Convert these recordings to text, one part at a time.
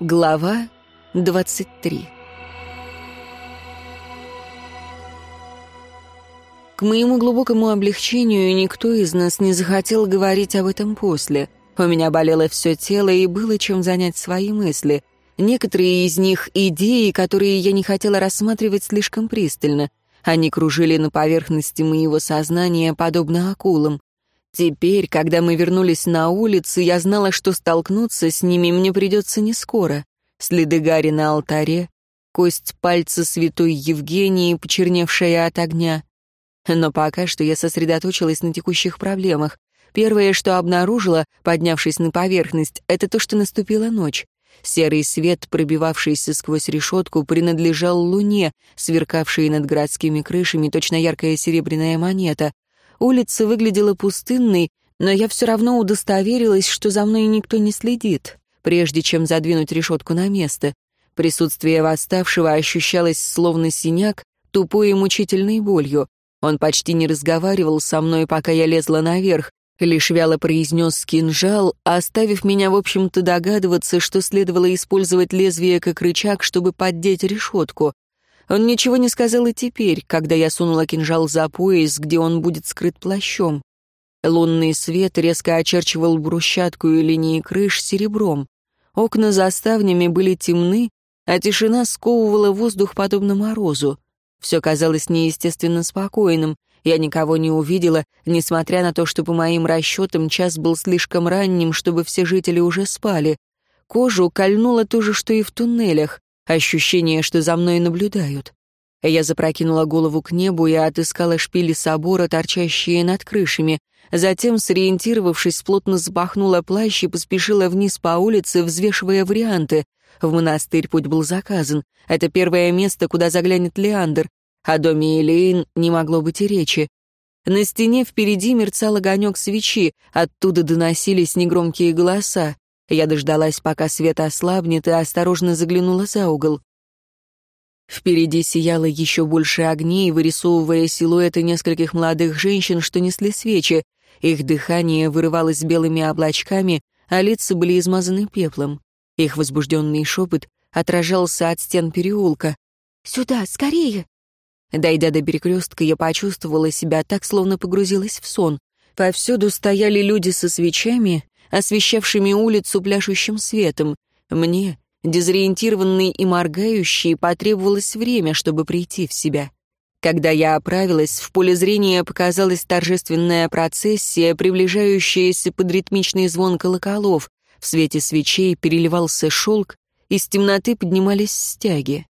Глава 23 К моему глубокому облегчению никто из нас не захотел говорить об этом после. У меня болело все тело и было чем занять свои мысли. Некоторые из них — идеи, которые я не хотела рассматривать слишком пристально. Они кружили на поверхности моего сознания, подобно акулам. Теперь, когда мы вернулись на улицу, я знала, что столкнуться с ними мне придется не скоро. Следы Гарри на алтаре, кость пальца святой Евгении, почерневшая от огня. Но пока что я сосредоточилась на текущих проблемах. Первое, что обнаружила, поднявшись на поверхность, это то, что наступила ночь. Серый свет, пробивавшийся сквозь решетку, принадлежал луне, сверкавшей над городскими крышами, точно яркая серебряная монета. Улица выглядела пустынной, но я все равно удостоверилась, что за мной никто не следит, прежде чем задвинуть решетку на место. Присутствие восставшего ощущалось словно синяк, тупой и мучительной болью. Он почти не разговаривал со мной, пока я лезла наверх, лишь вяло произнес кинжал, оставив меня, в общем-то, догадываться, что следовало использовать лезвие как рычаг, чтобы поддеть решетку. Он ничего не сказал и теперь, когда я сунула кинжал за пояс, где он будет скрыт плащом. Лунный свет резко очерчивал брусчатку и линии крыш серебром. Окна за ставнями были темны, а тишина сковывала воздух подобно морозу. Все казалось неестественно спокойным. Я никого не увидела, несмотря на то, что по моим расчетам час был слишком ранним, чтобы все жители уже спали. Кожу кольнуло то же, что и в туннелях. Ощущение, что за мной наблюдают. Я запрокинула голову к небу и отыскала шпили собора, торчащие над крышами. Затем, сориентировавшись, плотно запахнула плащ и поспешила вниз по улице, взвешивая варианты. В монастырь путь был заказан. Это первое место, куда заглянет Леандр. О доме Элейн не могло быть и речи. На стене впереди мерцал огонек свечи, оттуда доносились негромкие голоса. Я дождалась, пока свет ослабнет, и осторожно заглянула за угол. Впереди сияло еще больше огней, вырисовывая силуэты нескольких молодых женщин, что несли свечи. Их дыхание вырывалось белыми облачками, а лица были измазаны пеплом. Их возбужденный шепот отражался от стен переулка. «Сюда, скорее!» Дойдя до перекрестка, я почувствовала себя так, словно погрузилась в сон. Повсюду стояли люди со свечами, освещавшими улицу пляшущим светом. Мне, дезориентированной и моргающей, потребовалось время, чтобы прийти в себя. Когда я оправилась, в поле зрения показалась торжественная процессия, приближающаяся под ритмичный звон колоколов. В свете свечей переливался шелк, из темноты поднимались стяги.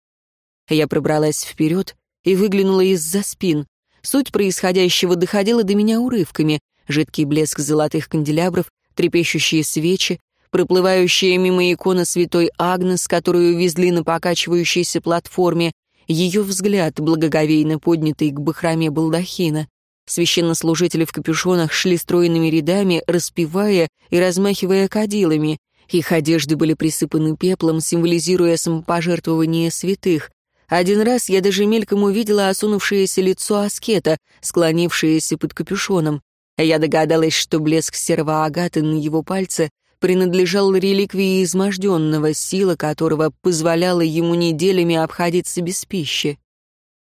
Я пробралась вперед и выглянула из-за спин. Суть происходящего доходила до меня урывками. Жидкий блеск золотых канделябров, трепещущие свечи, проплывающая мимо икона святой Агнес, которую везли на покачивающейся платформе, ее взгляд, благоговейно поднятый к бахроме балдахина. Священнослужители в капюшонах шли стройными рядами, распевая и размахивая кадилами. Их одежды были присыпаны пеплом, символизируя самопожертвование святых. Один раз я даже мельком увидела осунувшееся лицо аскета, склонившееся под капюшоном. Я догадалась, что блеск серого агаты на его пальце принадлежал реликвии изможденного, сила которого позволяла ему неделями обходиться без пищи.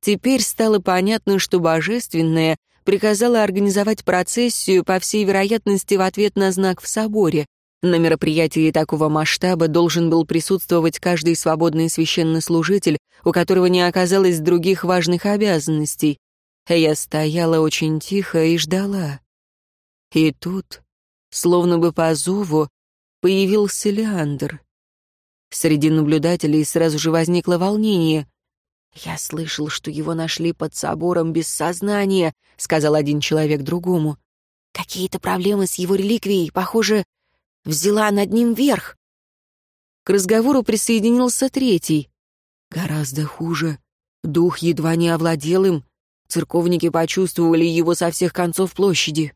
Теперь стало понятно, что божественное приказало организовать процессию, по всей вероятности, в ответ на знак в соборе. На мероприятии такого масштаба должен был присутствовать каждый свободный священнослужитель, у которого не оказалось других важных обязанностей. Я стояла очень тихо и ждала. И тут, словно бы по зову, появился Леандр. Среди наблюдателей сразу же возникло волнение. «Я слышал, что его нашли под собором без сознания», — сказал один человек другому. «Какие-то проблемы с его реликвией, похоже, взяла над ним верх». К разговору присоединился третий. «Гораздо хуже. Дух едва не овладел им. Церковники почувствовали его со всех концов площади».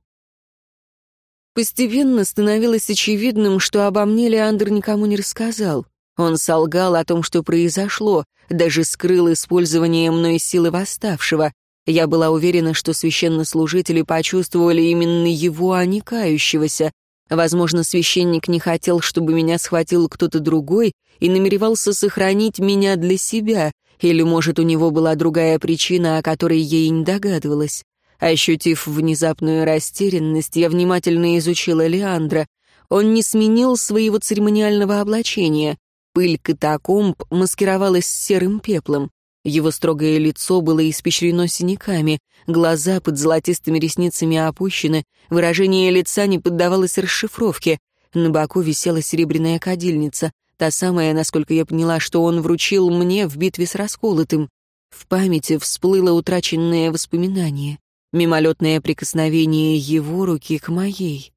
Постепенно становилось очевидным, что обо мне Леандр никому не рассказал. Он солгал о том, что произошло, даже скрыл использование мной силы восставшего. Я была уверена, что священнослужители почувствовали именно его, а не кающегося. Возможно, священник не хотел, чтобы меня схватил кто-то другой и намеревался сохранить меня для себя, или, может, у него была другая причина, о которой я и не догадывалась. Ощутив внезапную растерянность, я внимательно изучила Леандра. Он не сменил своего церемониального облачения. Пыль катакомб маскировалась серым пеплом. Его строгое лицо было испещрено синяками, глаза под золотистыми ресницами опущены, выражение лица не поддавалось расшифровке. На боку висела серебряная кадильница, та самая, насколько я поняла, что он вручил мне в битве с расколотым. В памяти всплыло утраченное воспоминание, мимолетное прикосновение его руки к моей.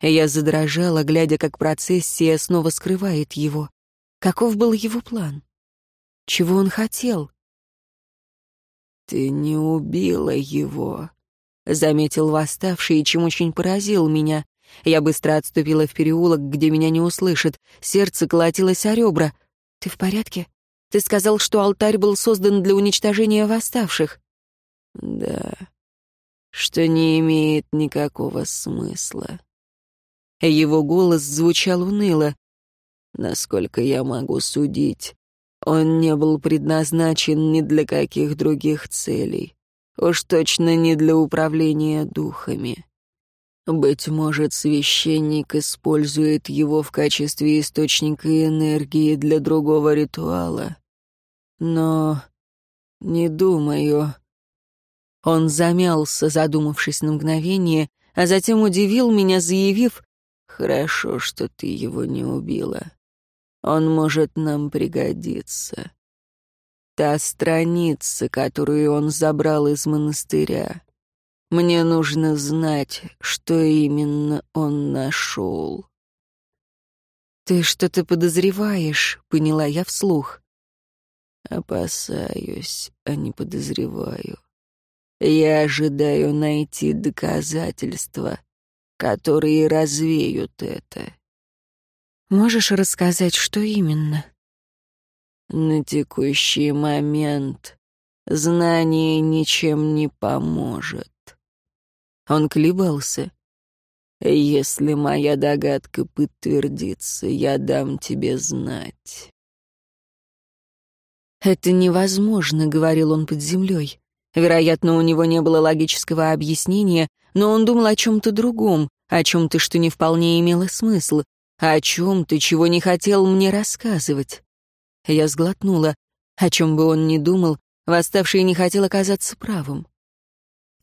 Я задрожала, глядя, как процессия снова скрывает его. Каков был его план? Чего он хотел? «Ты не убила его», — заметил восставший, чем очень поразил меня. Я быстро отступила в переулок, где меня не услышат. Сердце колотилось о ребра. «Ты в порядке? Ты сказал, что алтарь был создан для уничтожения восставших». «Да, что не имеет никакого смысла». Его голос звучал уныло. «Насколько я могу судить, он не был предназначен ни для каких других целей. Уж точно не для управления духами. Быть может, священник использует его в качестве источника энергии для другого ритуала. Но не думаю. Он замялся, задумавшись на мгновение, а затем удивил меня, заявив, «Хорошо, что ты его не убила. Он может нам пригодиться. Та страница, которую он забрал из монастыря. Мне нужно знать, что именно он нашел. «Ты что-то подозреваешь», — поняла я вслух. «Опасаюсь, а не подозреваю. Я ожидаю найти доказательства, которые развеют это. Можешь рассказать, что именно? На текущий момент знание ничем не поможет. Он колебался. Если моя догадка подтвердится, я дам тебе знать. «Это невозможно», — говорил он под землей. Вероятно, у него не было логического объяснения, но он думал о чем-то другом, о чем-то, что не вполне имело смысл. «О чем ты, чего не хотел мне рассказывать?» Я сглотнула. О чем бы он ни думал, восставший не хотел оказаться правым.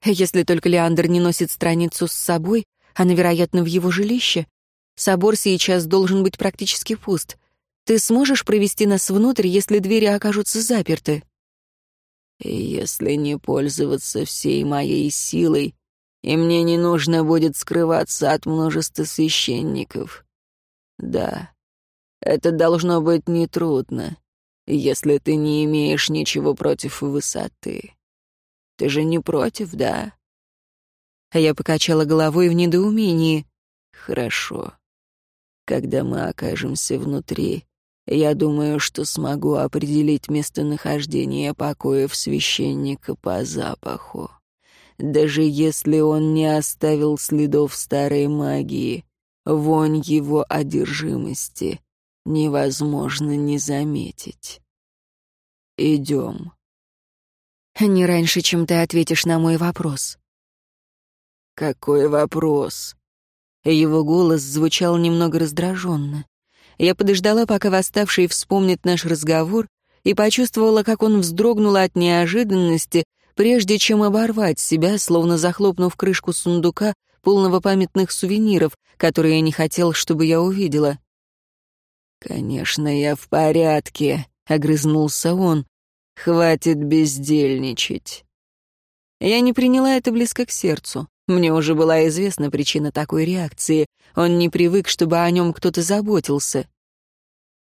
Если только Леандр не носит страницу с собой, она, вероятно, в его жилище. Собор сейчас должен быть практически пуст. Ты сможешь провести нас внутрь, если двери окажутся заперты? Если не пользоваться всей моей силой, и мне не нужно будет скрываться от множества священников. Да, это должно быть нетрудно, если ты не имеешь ничего против высоты. Ты же не против, да? Я покачала головой в недоумении. Хорошо. Когда мы окажемся внутри, я думаю, что смогу определить местонахождение покоев священника по запаху. Даже если он не оставил следов старой магии, Вонь его одержимости невозможно не заметить. Идем. Не раньше, чем ты ответишь на мой вопрос. Какой вопрос? Его голос звучал немного раздраженно. Я подождала, пока восставший вспомнит наш разговор, и почувствовала, как он вздрогнул от неожиданности, прежде чем оборвать себя, словно захлопнув крышку сундука, полного памятных сувениров, которые я не хотел, чтобы я увидела. «Конечно, я в порядке», — огрызнулся он. «Хватит бездельничать». Я не приняла это близко к сердцу. Мне уже была известна причина такой реакции. Он не привык, чтобы о нем кто-то заботился.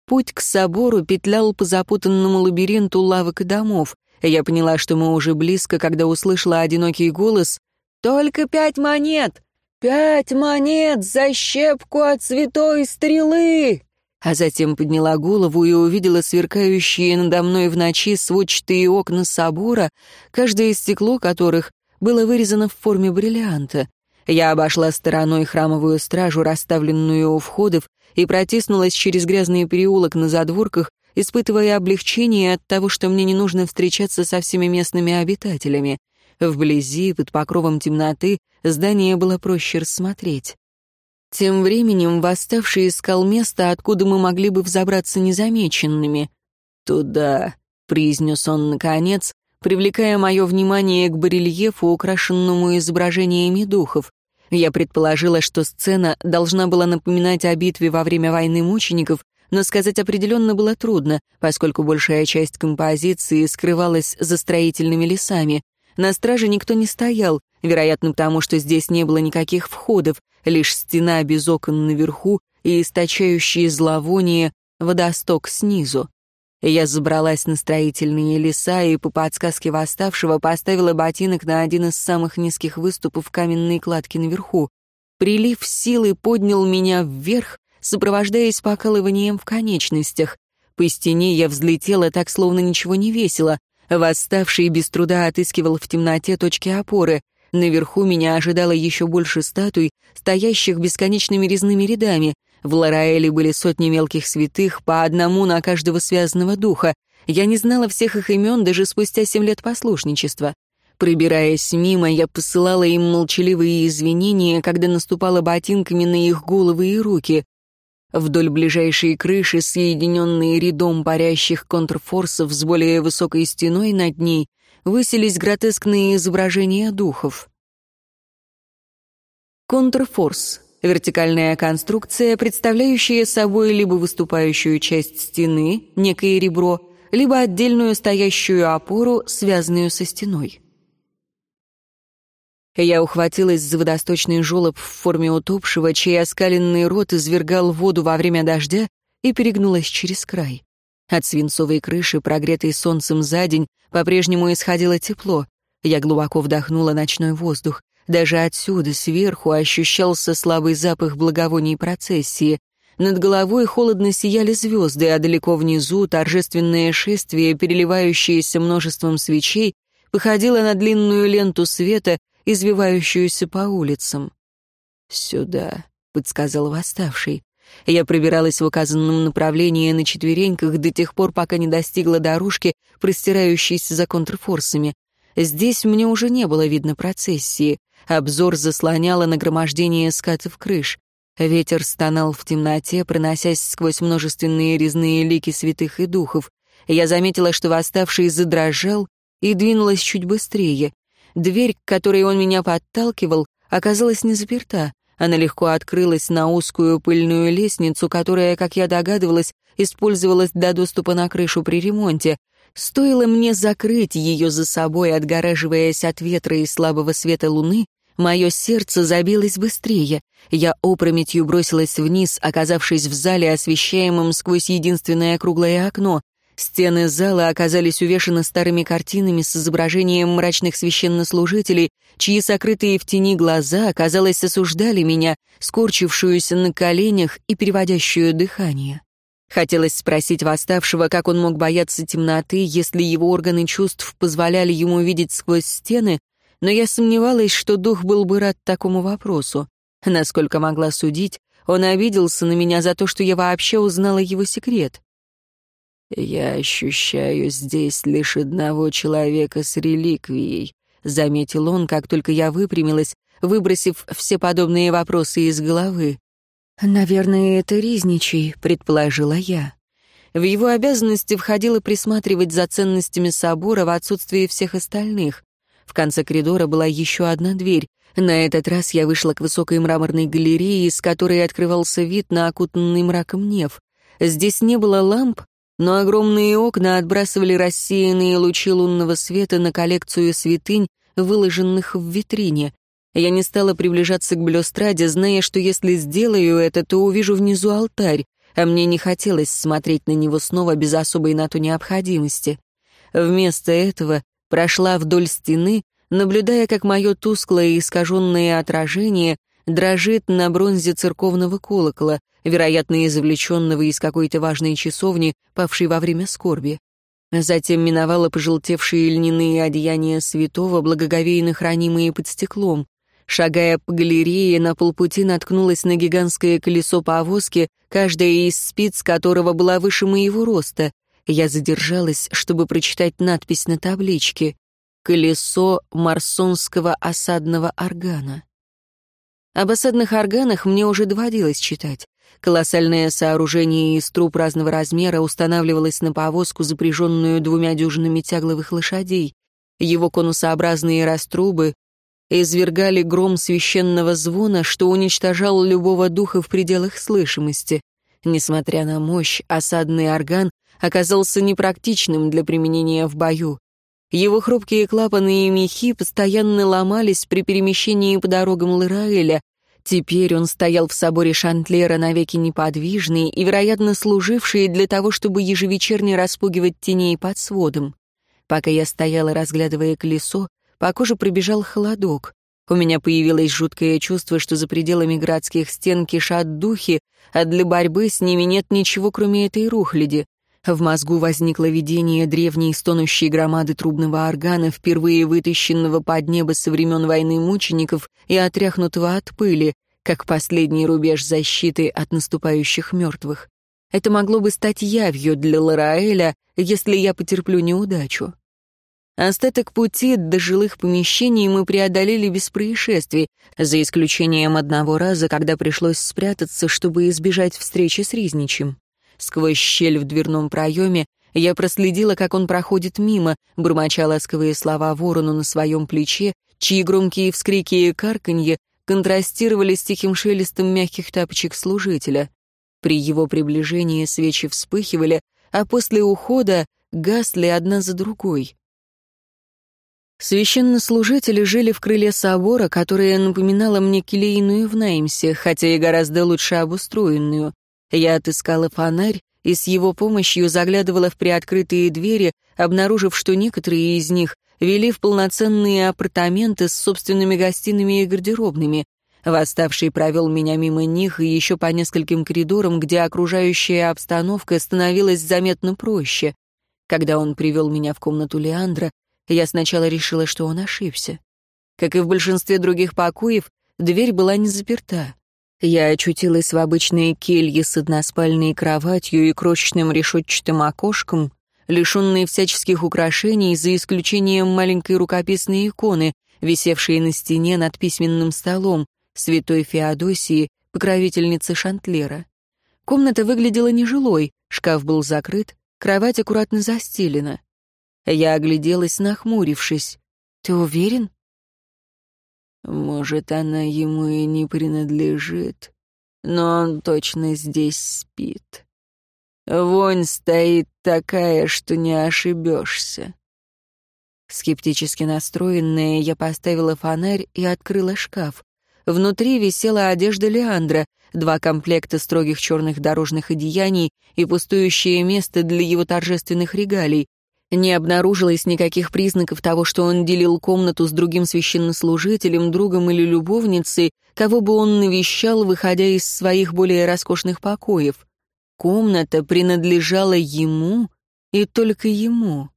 Путь к собору петлял по запутанному лабиринту лавок и домов. Я поняла, что мы уже близко, когда услышала одинокий голос «Только пять монет! Пять монет за щепку от святой стрелы!» А затем подняла голову и увидела сверкающие надо мной в ночи сводчатые окна собора, каждое стекло которых было вырезано в форме бриллианта. Я обошла стороной храмовую стражу, расставленную у входов, и протиснулась через грязный переулок на задворках, испытывая облегчение от того, что мне не нужно встречаться со всеми местными обитателями. Вблизи, под покровом темноты, здание было проще рассмотреть. Тем временем восставший искал место, откуда мы могли бы взобраться незамеченными. «Туда», — произнес он наконец, привлекая мое внимание к барельефу, украшенному изображениями духов. Я предположила, что сцена должна была напоминать о битве во время войны мучеников, но сказать определенно было трудно, поскольку большая часть композиции скрывалась за строительными лесами. На страже никто не стоял, вероятно, потому что здесь не было никаких входов, лишь стена без окон наверху и источающие зловоние водосток снизу. Я забралась на строительные леса и по подсказке восставшего поставила ботинок на один из самых низких выступов каменной кладки наверху. Прилив силы поднял меня вверх, сопровождаясь покалыванием в конечностях. По стене я взлетела так, словно ничего не весила. Восставший без труда отыскивал в темноте точки опоры. Наверху меня ожидало еще больше статуй, стоящих бесконечными резными рядами. В Лараэле были сотни мелких святых, по одному на каждого связанного духа. Я не знала всех их имен даже спустя семь лет послушничества. Пробираясь мимо, я посылала им молчаливые извинения, когда наступала ботинками на их головы и руки. Вдоль ближайшей крыши, соединенные рядом парящих контрфорсов с более высокой стеной над ней, высились гротескные изображения духов. Контрфорс Вертикальная конструкция, представляющая собой либо выступающую часть стены, некое ребро, либо отдельную стоящую опору, связанную со стеной. Я ухватилась за водосточный желоб в форме утопшего, чей оскаленный рот извергал воду во время дождя, и перегнулась через край. От свинцовой крыши, прогретой солнцем за день, по-прежнему исходило тепло. Я глубоко вдохнула ночной воздух. Даже отсюда, сверху, ощущался слабый запах благовоний процессии. Над головой холодно сияли звезды, а далеко внизу торжественное шествие, переливающееся множеством свечей, походило на длинную ленту света, извивающуюся по улицам. «Сюда», — подсказал восставший. Я пробиралась в указанном направлении на четвереньках до тех пор, пока не достигла дорожки, простирающейся за контрфорсами. Здесь мне уже не было видно процессии. Обзор заслоняло нагромождение скатов крыш. Ветер стонал в темноте, проносясь сквозь множественные резные лики святых и духов. Я заметила, что восставший задрожал и двинулась чуть быстрее. Дверь, к которой он меня подталкивал, оказалась не заперта. Она легко открылась на узкую пыльную лестницу, которая, как я догадывалась, использовалась для доступа на крышу при ремонте. Стоило мне закрыть ее за собой, отгораживаясь от ветра и слабого света луны, мое сердце забилось быстрее. Я опрометью бросилась вниз, оказавшись в зале, освещаемом сквозь единственное круглое окно. Стены зала оказались увешаны старыми картинами с изображением мрачных священнослужителей, чьи сокрытые в тени глаза, казалось, осуждали меня, скорчившуюся на коленях и переводящую дыхание. Хотелось спросить восставшего, как он мог бояться темноты, если его органы чувств позволяли ему видеть сквозь стены, но я сомневалась, что дух был бы рад такому вопросу. Насколько могла судить, он обиделся на меня за то, что я вообще узнала его секрет. «Я ощущаю здесь лишь одного человека с реликвией», — заметил он, как только я выпрямилась, выбросив все подобные вопросы из головы. «Наверное, это Ризничий», — предположила я. В его обязанности входило присматривать за ценностями собора в отсутствии всех остальных. В конце коридора была еще одна дверь. На этот раз я вышла к высокой мраморной галерее, из которой открывался вид на окутанный мраком неф. Здесь не было ламп, но огромные окна отбрасывали рассеянные лучи лунного света на коллекцию святынь, выложенных в витрине. Я не стала приближаться к блюстраде, зная, что если сделаю это, то увижу внизу алтарь, а мне не хотелось смотреть на него снова без особой на то необходимости. Вместо этого прошла вдоль стены, наблюдая, как мое тусклое и искаженное отражение дрожит на бронзе церковного колокола, вероятно, извлеченного из какой-то важной часовни, павшей во время скорби. Затем миновала пожелтевшие льняные одеяния святого, благоговейно хранимые под стеклом. Шагая по галерее, на полпути наткнулась на гигантское колесо повозки, каждая из спиц которого была выше моего роста. Я задержалась, чтобы прочитать надпись на табличке «Колесо марсонского осадного органа». Об осадных органах мне уже доводилось читать. Колоссальное сооружение из труб разного размера устанавливалось на повозку, запряженную двумя дюжинами тягловых лошадей. Его конусообразные раструбы извергали гром священного звона, что уничтожал любого духа в пределах слышимости. Несмотря на мощь, осадный орган оказался непрактичным для применения в бою. Его хрупкие клапаны и мехи постоянно ломались при перемещении по дорогам Лыраэля. Теперь он стоял в соборе Шантлера навеки неподвижный и, вероятно, служивший для того, чтобы ежевечерне распугивать теней под сводом. Пока я стояла, разглядывая колесо, по коже пробежал холодок. У меня появилось жуткое чувство, что за пределами городских стен кишат духи, а для борьбы с ними нет ничего, кроме этой рухляди. В мозгу возникло видение древней стонущей громады трубного органа, впервые вытащенного под небо со времен войны мучеников и отряхнутого от пыли, как последний рубеж защиты от наступающих мертвых. Это могло бы стать явью для Лараэля, если я потерплю неудачу. Остаток пути до жилых помещений мы преодолели без происшествий, за исключением одного раза, когда пришлось спрятаться, чтобы избежать встречи с Ризничем. Сквозь щель в дверном проеме я проследила, как он проходит мимо, бормоча ласковые слова ворону на своем плече, чьи громкие вскрики и карканье контрастировали с тихим шелестом мягких тапочек служителя. При его приближении свечи вспыхивали, а после ухода гасли одна за другой. Священнослужители жили в крыле собора, которое напоминало мне келейную в Наймсе, хотя и гораздо лучше обустроенную. Я отыскала фонарь и с его помощью заглядывала в приоткрытые двери, обнаружив, что некоторые из них вели в полноценные апартаменты с собственными гостиными и гардеробными. Восставший провел меня мимо них и еще по нескольким коридорам, где окружающая обстановка становилась заметно проще. Когда он привел меня в комнату Леандра, я сначала решила, что он ошибся. Как и в большинстве других покоев, дверь была не заперта. Я очутилась в обычной келье с односпальной кроватью и крошечным решетчатым окошком, лишенной всяческих украшений, за исключением маленькой рукописной иконы, висевшей на стене над письменным столом, святой Феодосии, покровительницы Шантлера. Комната выглядела нежилой, шкаф был закрыт, кровать аккуратно застелена. Я огляделась, нахмурившись. «Ты уверен?» «Может, она ему и не принадлежит, но он точно здесь спит. Вонь стоит такая, что не ошибешься». Скептически настроенная, я поставила фонарь и открыла шкаф. Внутри висела одежда Леандра, два комплекта строгих черных дорожных одеяний и пустующее место для его торжественных регалий. Не обнаружилось никаких признаков того, что он делил комнату с другим священнослужителем, другом или любовницей, кого бы он навещал, выходя из своих более роскошных покоев. Комната принадлежала ему и только ему.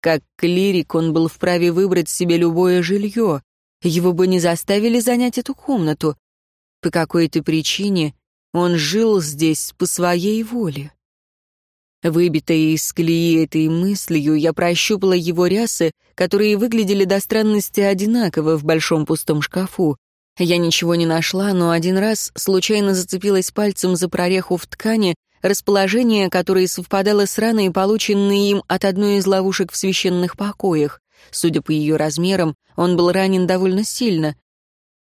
Как клирик он был вправе выбрать себе любое жилье. Его бы не заставили занять эту комнату. По какой-то причине он жил здесь по своей воле. Выбитая из колеи этой мыслью, я прощупала его рясы, которые выглядели до странности одинаково в большом пустом шкафу. Я ничего не нашла, но один раз случайно зацепилась пальцем за прореху в ткани, расположение которое совпадало с раной, полученной им от одной из ловушек в священных покоях. Судя по ее размерам, он был ранен довольно сильно.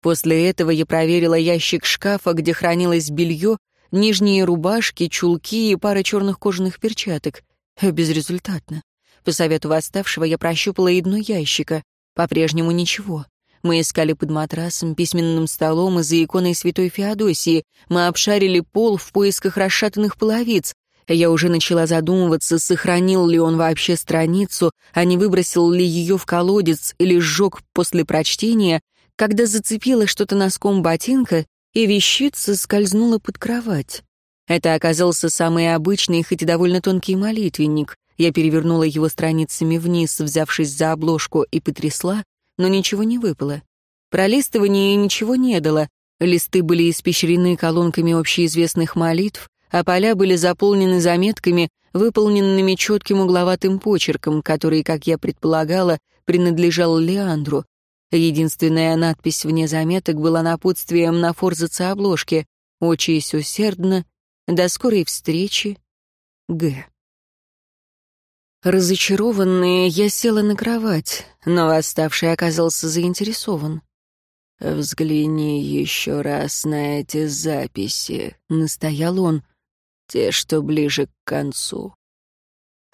После этого я проверила ящик шкафа, где хранилось белье, Нижние рубашки, чулки и пара черных кожаных перчаток. Безрезультатно. По совету восставшего я прощупала и дно ящика. По-прежнему ничего. Мы искали под матрасом, письменным столом и за иконой святой Феодосии. Мы обшарили пол в поисках расшатанных половиц. Я уже начала задумываться, сохранил ли он вообще страницу, а не выбросил ли ее в колодец или сжег после прочтения, когда зацепила что-то носком ботинка и вещица скользнула под кровать. Это оказался самый обычный, хоть и довольно тонкий молитвенник. Я перевернула его страницами вниз, взявшись за обложку, и потрясла, но ничего не выпало. Пролистывание ничего не дало. Листы были испещрены колонками общеизвестных молитв, а поля были заполнены заметками, выполненными четким угловатым почерком, который, как я предполагала, принадлежал Леандру. Единственная надпись вне заметок была напутствием на форзаце обложки «Учись усердно. До скорой встречи. Г». Разочарованная, я села на кровать, но восставший оказался заинтересован. «Взгляни еще раз на эти записи», — настоял он, — «те, что ближе к концу».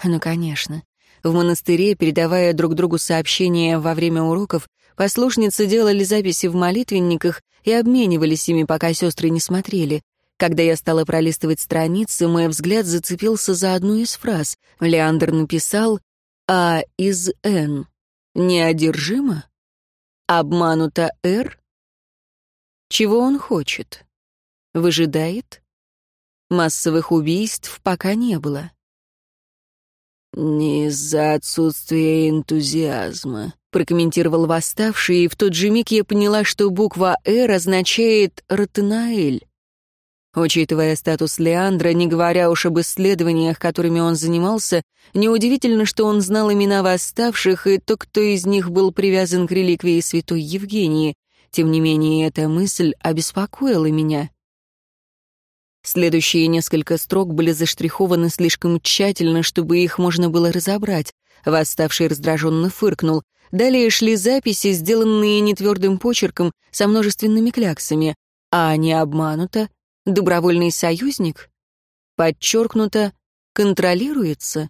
Ну, конечно. В монастыре, передавая друг другу сообщения во время уроков, послушницы делали записи в молитвенниках и обменивались ими, пока сестры не смотрели. Когда я стала пролистывать страницы, мой взгляд зацепился за одну из фраз. Леандр написал «А из Н неодержимо?» Обманута Р? Чего он хочет? Выжидает? Массовых убийств пока не было. «Не из-за отсутствия энтузиазма», — прокомментировал восставший, и в тот же миг я поняла, что буква «Р» означает «Ротенаэль». Учитывая статус Леандра, не говоря уж об исследованиях, которыми он занимался, неудивительно, что он знал имена восставших и то, кто из них был привязан к реликвии святой Евгении. Тем не менее, эта мысль обеспокоила меня. Следующие несколько строк были заштрихованы слишком тщательно, чтобы их можно было разобрать. Восставший раздраженно фыркнул. Далее шли записи, сделанные нетвердым почерком, со множественными кляксами. А не обмануто, Добровольный союзник? Подчеркнуто, контролируется?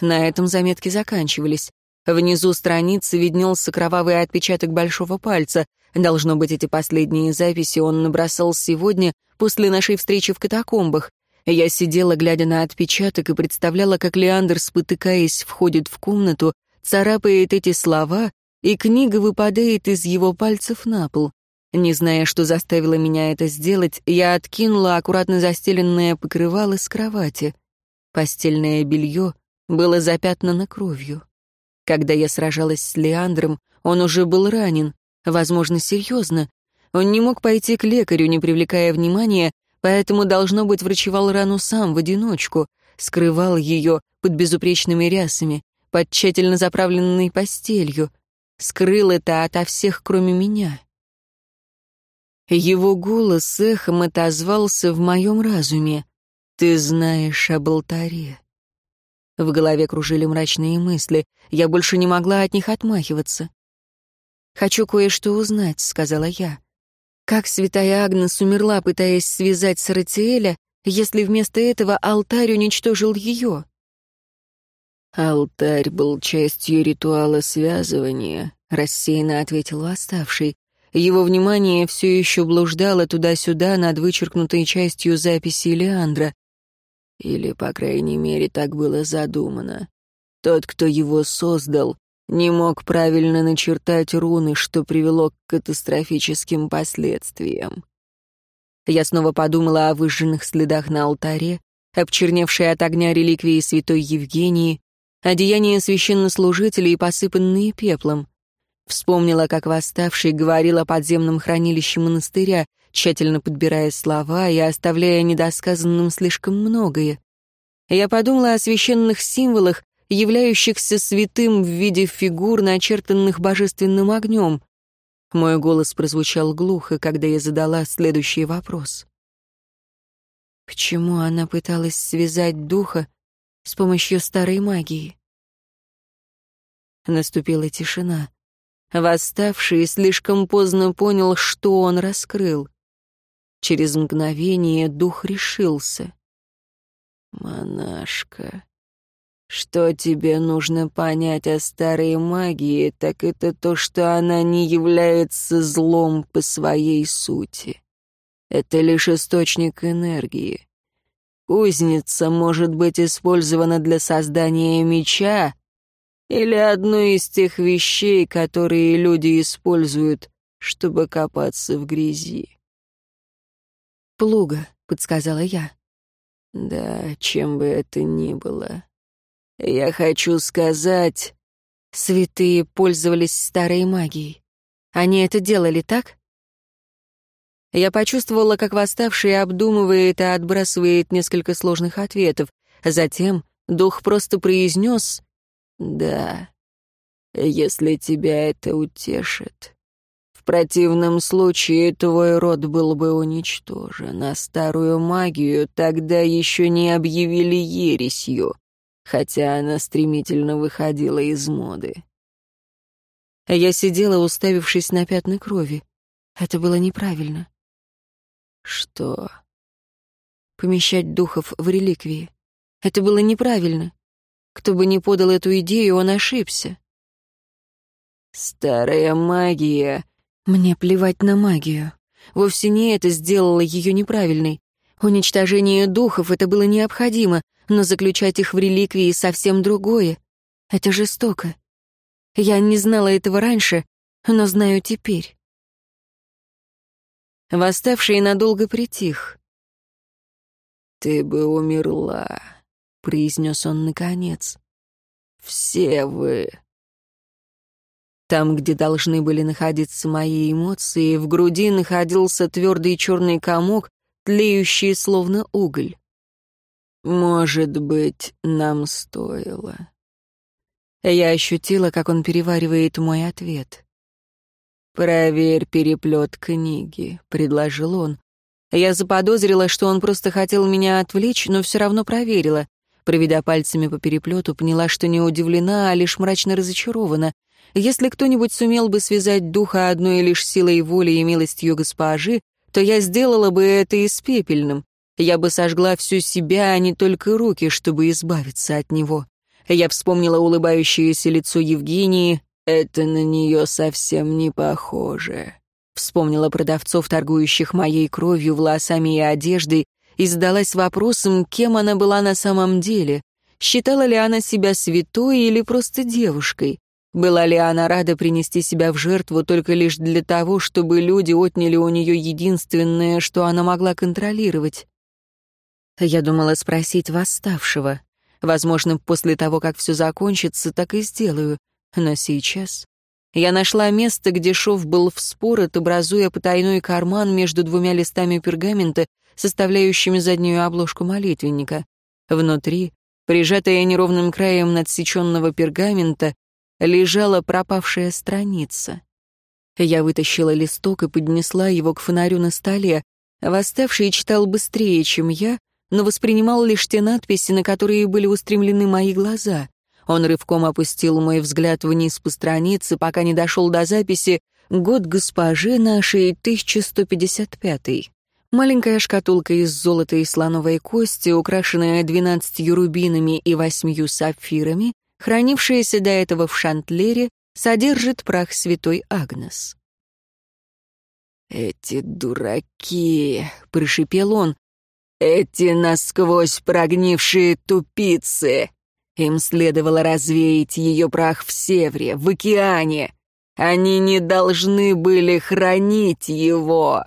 На этом заметки заканчивались. Внизу страницы виднелся кровавый отпечаток большого пальца. Должно быть, эти последние записи он набросал сегодня, после нашей встречи в катакомбах. Я сидела, глядя на отпечаток, и представляла, как Леандр, спотыкаясь, входит в комнату, царапает эти слова, и книга выпадает из его пальцев на пол. Не зная, что заставило меня это сделать, я откинула аккуратно застеленное покрывало с кровати. Постельное белье было запятнано кровью. Когда я сражалась с Леандром, он уже был ранен, возможно, серьезно. Он не мог пойти к лекарю, не привлекая внимания, поэтому, должно быть, врачевал рану сам, в одиночку, скрывал ее под безупречными рясами, под тщательно заправленной постелью, скрыл это ото всех, кроме меня. Его голос эхом отозвался в моем разуме. «Ты знаешь об алтаре». В голове кружили мрачные мысли. Я больше не могла от них отмахиваться. «Хочу кое-что узнать», — сказала я. «Как святая Агнес умерла, пытаясь связать Саратиэля, если вместо этого алтарь уничтожил ее?» «Алтарь был частью ритуала связывания», — рассеянно ответил восставший. Его внимание все еще блуждало туда-сюда над вычеркнутой частью записи Леандра. Или, по крайней мере, так было задумано. Тот, кто его создал, не мог правильно начертать руны, что привело к катастрофическим последствиям. Я снова подумала о выжженных следах на алтаре, обчерневшей от огня реликвии святой Евгении, одеяния священнослужителей, посыпанные пеплом. Вспомнила, как восставший говорил о подземном хранилище монастыря, тщательно подбирая слова и оставляя недосказанным слишком многое. Я подумала о священных символах, являющихся святым в виде фигур, начертанных божественным огнем. Мой голос прозвучал глухо, когда я задала следующий вопрос. Почему она пыталась связать духа с помощью старой магии? Наступила тишина. Восставший слишком поздно понял, что он раскрыл. Через мгновение дух решился. «Монашка, что тебе нужно понять о старой магии, так это то, что она не является злом по своей сути. Это лишь источник энергии. Кузница может быть использована для создания меча, или одну из тех вещей, которые люди используют, чтобы копаться в грязи. «Плуга», — подсказала я. «Да, чем бы это ни было. Я хочу сказать...» Святые пользовались старой магией. Они это делали, так? Я почувствовала, как восставший обдумывает и отбрасывает несколько сложных ответов. Затем дух просто произнес «Да, если тебя это утешит. В противном случае твой род был бы уничтожен, а старую магию тогда еще не объявили ересью, хотя она стремительно выходила из моды». Я сидела, уставившись на пятна крови. Это было неправильно. Что? Помещать духов в реликвии. Это было неправильно. Кто бы ни подал эту идею, он ошибся. Старая магия. Мне плевать на магию. Вовсе не это сделало ее неправильной. Уничтожение духов — это было необходимо, но заключать их в реликвии — совсем другое. Это жестоко. Я не знала этого раньше, но знаю теперь. Восставший надолго притих. «Ты бы умерла», — произнес он наконец. «Все вы». Там, где должны были находиться мои эмоции, в груди находился твердый черный комок, тлеющий словно уголь. «Может быть, нам стоило». Я ощутила, как он переваривает мой ответ. «Проверь переплет книги», — предложил он. Я заподозрила, что он просто хотел меня отвлечь, но все равно проверила. Проведя пальцами по переплету, поняла, что не удивлена, а лишь мрачно разочарована. Если кто-нибудь сумел бы связать духа одной лишь силой воли и милостью госпожи, то я сделала бы это и с пепельным. Я бы сожгла всю себя, а не только руки, чтобы избавиться от него. Я вспомнила улыбающееся лицо Евгении, «Это на нее совсем не похоже», — вспомнила продавцов, торгующих моей кровью, волосами и одеждой, и задалась вопросом, кем она была на самом деле. Считала ли она себя святой или просто девушкой? Была ли она рада принести себя в жертву только лишь для того, чтобы люди отняли у нее единственное, что она могла контролировать? Я думала спросить восставшего. Возможно, после того, как все закончится, так и сделаю. Но сейчас я нашла место, где шов был вспорот, образуя потайной карман между двумя листами пергамента, составляющими заднюю обложку молитвенника. Внутри, прижатая неровным краем надсеченного пергамента, лежала пропавшая страница. Я вытащила листок и поднесла его к фонарю на столе. Восставший читал быстрее, чем я, но воспринимал лишь те надписи, на которые были устремлены мои глаза. Он рывком опустил мой взгляд вниз по странице, пока не дошел до записи «Год госпожи нашей 1155». Маленькая шкатулка из золота и слоновой кости, украшенная двенадцатью рубинами и восьмью сапфирами, хранившаяся до этого в Шантлере, содержит прах святой Агнес. «Эти дураки!» — прошипел он. «Эти насквозь прогнившие тупицы! Им следовало развеять ее прах в Севре, в океане. Они не должны были хранить его.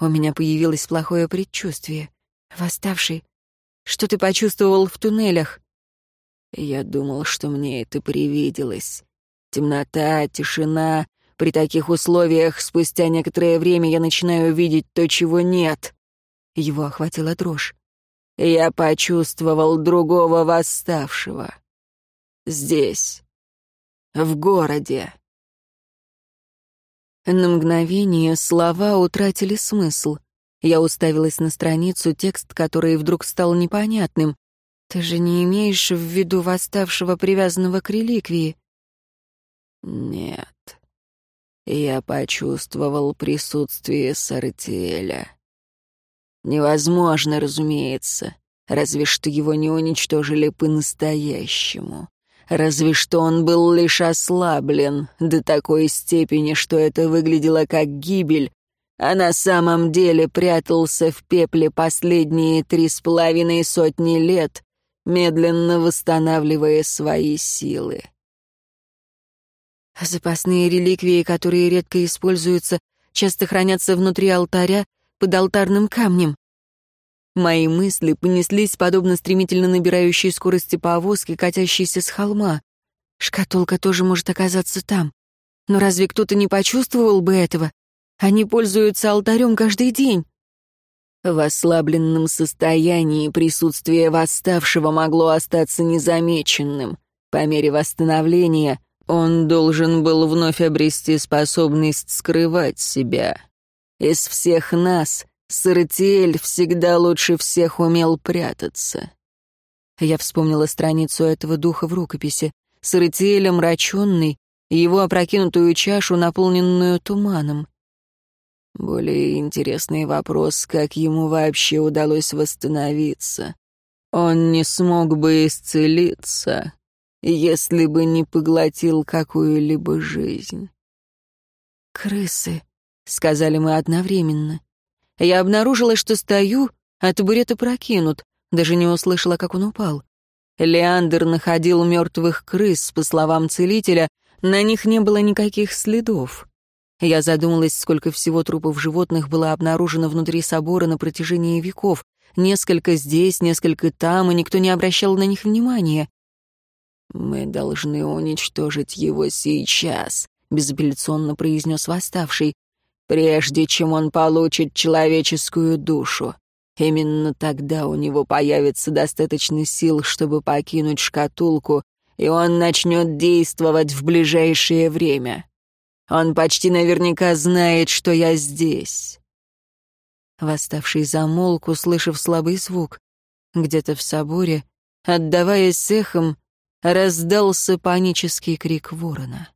У меня появилось плохое предчувствие. Восставший, что ты почувствовал в туннелях? Я думал, что мне это привиделось. Темнота, тишина. При таких условиях спустя некоторое время я начинаю видеть то, чего нет. Его охватила дрожь я почувствовал другого восставшего. Здесь, в городе. На мгновение слова утратили смысл. Я уставилась на страницу, текст который вдруг стал непонятным. «Ты же не имеешь в виду восставшего, привязанного к реликвии?» «Нет. Я почувствовал присутствие Сартеля. Невозможно, разумеется. Разве что его не уничтожили по-настоящему. Разве что он был лишь ослаблен до такой степени, что это выглядело как гибель, а на самом деле прятался в пепле последние три с половиной сотни лет, медленно восстанавливая свои силы. Запасные реликвии, которые редко используются, часто хранятся внутри алтаря под алтарным камнем. Мои мысли понеслись подобно стремительно набирающей скорости повозки, катящейся с холма. Шкатулка тоже может оказаться там. Но разве кто-то не почувствовал бы этого? Они пользуются алтарем каждый день. В ослабленном состоянии присутствие восставшего могло остаться незамеченным. По мере восстановления он должен был вновь обрести способность скрывать себя. Из всех нас Саратиэль всегда лучше всех умел прятаться. Я вспомнила страницу этого духа в рукописи. Саратиэль омраченный, его опрокинутую чашу, наполненную туманом. Более интересный вопрос, как ему вообще удалось восстановиться. Он не смог бы исцелиться, если бы не поглотил какую-либо жизнь. «Крысы», — сказали мы одновременно. Я обнаружила, что стою, а табурет опрокинут, даже не услышала, как он упал. Леандр находил мертвых крыс, по словам целителя, на них не было никаких следов. Я задумалась, сколько всего трупов животных было обнаружено внутри собора на протяжении веков. Несколько здесь, несколько там, и никто не обращал на них внимания. «Мы должны уничтожить его сейчас», — безапелляционно произнес восставший, «прежде чем он получит человеческую душу. Именно тогда у него появится достаточно сил, чтобы покинуть шкатулку, и он начнет действовать в ближайшее время. Он почти наверняка знает, что я здесь». Восставший замолк, услышав слабый звук. Где-то в соборе, отдаваясь эхом, раздался панический крик ворона.